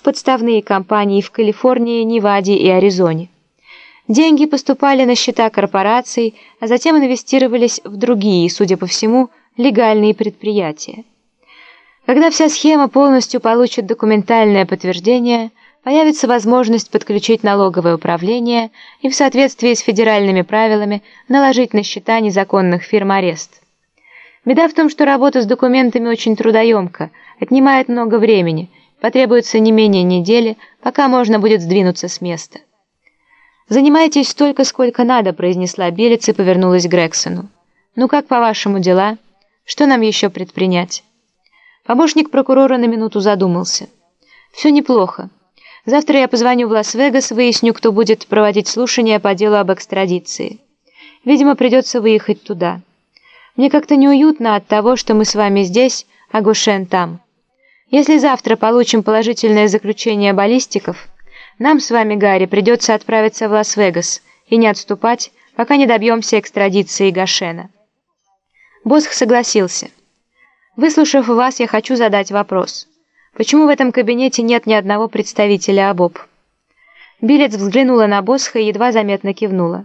в подставные компании в Калифорнии, Неваде и Аризоне. Деньги поступали на счета корпораций, а затем инвестировались в другие, судя по всему, легальные предприятия. Когда вся схема полностью получит документальное подтверждение, появится возможность подключить налоговое управление и в соответствии с федеральными правилами наложить на счета незаконных фирм арест. Беда в том, что работа с документами очень трудоемка, отнимает много времени, потребуется не менее недели, пока можно будет сдвинуться с места. «Занимайтесь столько, сколько надо», — произнесла Белец и повернулась к Грексону. «Ну как, по-вашему, дела? Что нам еще предпринять?» Помощник прокурора на минуту задумался. «Все неплохо. Завтра я позвоню в Лас-Вегас, выясню, кто будет проводить слушания по делу об экстрадиции. Видимо, придется выехать туда. Мне как-то неуютно от того, что мы с вами здесь, а Гушен там. Если завтра получим положительное заключение баллистиков, нам с вами, Гарри, придется отправиться в Лас-Вегас и не отступать, пока не добьемся экстрадиции Гашена. Босх согласился. Выслушав вас, я хочу задать вопрос. Почему в этом кабинете нет ни одного представителя АБОП? Билец взглянула на Босха и едва заметно кивнула.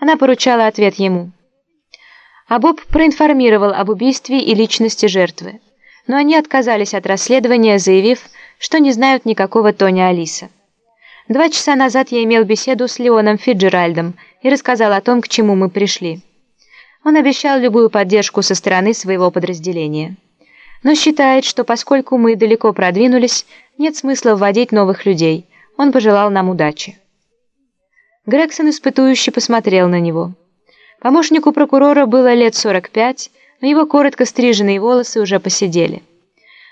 Она поручала ответ ему. АБОП проинформировал об убийстве и личности жертвы, но они отказались от расследования, заявив, что не знают никакого Тони Алиса. Два часа назад я имел беседу с Леоном Фиджеральдом и рассказал о том, к чему мы пришли. Он обещал любую поддержку со стороны своего подразделения. Но считает, что поскольку мы далеко продвинулись, нет смысла вводить новых людей. Он пожелал нам удачи. Грегсон испытующе посмотрел на него. Помощнику прокурора было лет 45, но его коротко стриженные волосы уже посидели.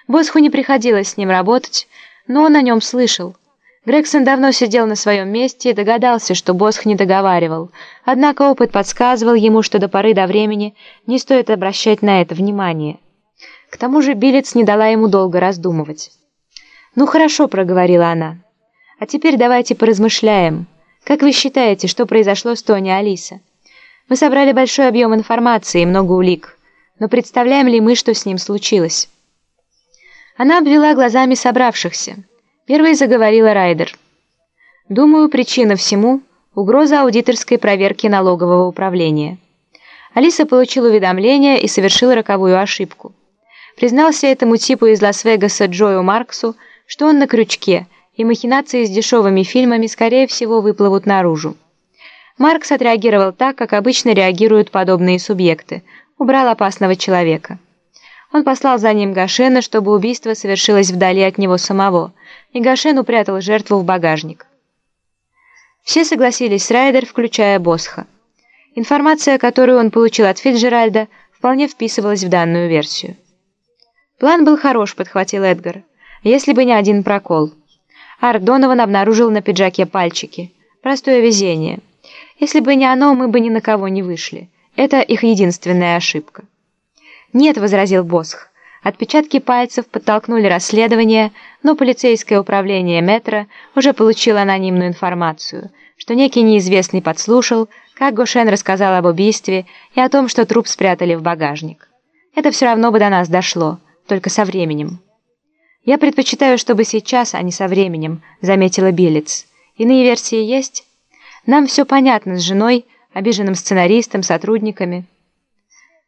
Босху не приходилось с ним работать, но он о нем слышал. Грегсон давно сидел на своем месте и догадался, что Босх не договаривал. Однако опыт подсказывал ему, что до поры до времени не стоит обращать на это внимание. К тому же Билец не дала ему долго раздумывать. «Ну хорошо», — проговорила она. «А теперь давайте поразмышляем. Как вы считаете, что произошло с Тони Алиса? Мы собрали большой объем информации и много улик. Но представляем ли мы, что с ним случилось?» Она обвела глазами собравшихся. Первой заговорила Райдер. «Думаю, причина всему – угроза аудиторской проверки налогового управления». Алиса получил уведомление и совершил роковую ошибку. Признался этому типу из Лас-Вегаса Джою Марксу, что он на крючке, и махинации с дешевыми фильмами, скорее всего, выплывут наружу. Маркс отреагировал так, как обычно реагируют подобные субъекты, убрал опасного человека. Он послал за ним Гашена, чтобы убийство совершилось вдали от него самого, и Гашен упрятал жертву в багажник. Все согласились с Райдер, включая Босха. Информация, которую он получил от Фиджеральда, вполне вписывалась в данную версию. «План был хорош», — подхватил Эдгар, «если бы не один прокол». Арт Донован обнаружил на пиджаке пальчики. Простое везение. Если бы не оно, мы бы ни на кого не вышли. Это их единственная ошибка. «Нет», — возразил Босх. Отпечатки пальцев подтолкнули расследование, но полицейское управление метро уже получило анонимную информацию, что некий неизвестный подслушал, как Гошен рассказал об убийстве и о том, что труп спрятали в багажник. Это все равно бы до нас дошло, только со временем. «Я предпочитаю, чтобы сейчас, а не со временем», — заметила Белец. «Иные версии есть? Нам все понятно с женой, обиженным сценаристом, сотрудниками».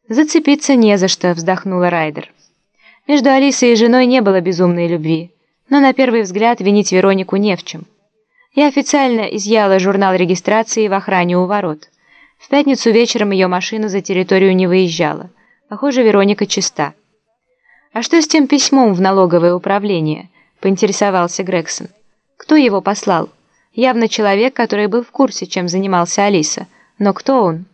«Зацепиться не за что», — вздохнула Райдер. Между Алисой и женой не было безумной любви, но на первый взгляд винить Веронику не в чем. Я официально изъяла журнал регистрации в охране у ворот. В пятницу вечером ее машина за территорию не выезжала. Похоже, Вероника чиста. «А что с тем письмом в налоговое управление?» — поинтересовался Грегсон. «Кто его послал? Явно человек, который был в курсе, чем занимался Алиса. Но кто он?»